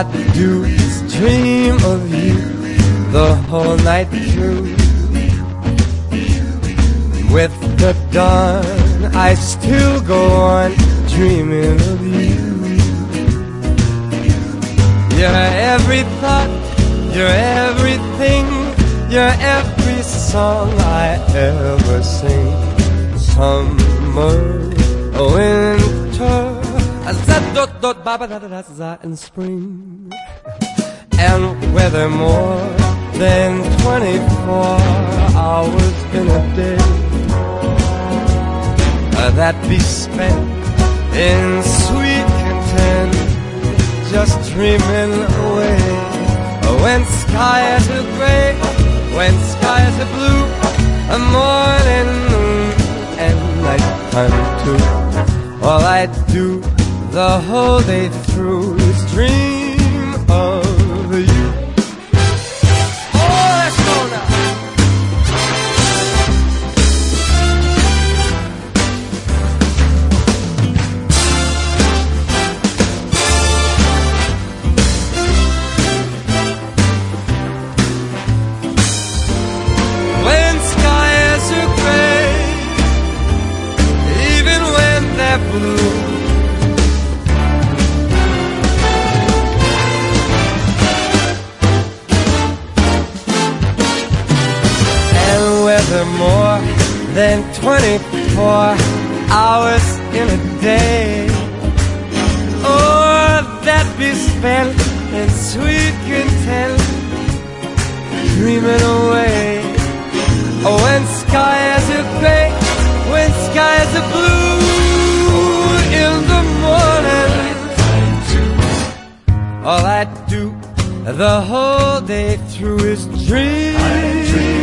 I do is dream of you the whole night through. With the dawn, I still go on dreaming of you. You're every thought, you're everything, you're every song I ever sing. Summer, winter, dot dot da da in spring, and weather more than 24 hours in a day uh, that be spent in sweet content, just dreaming away. Uh, when skies are gray, when skies are blue, a morning, noon, and nighttime too. All I do the whole day through is dream than 24 hours in a day, or that be spent in sweet content, dreaming away. Oh, when skies are gray, when skies are blue in the morning. All I do the whole day through is dream.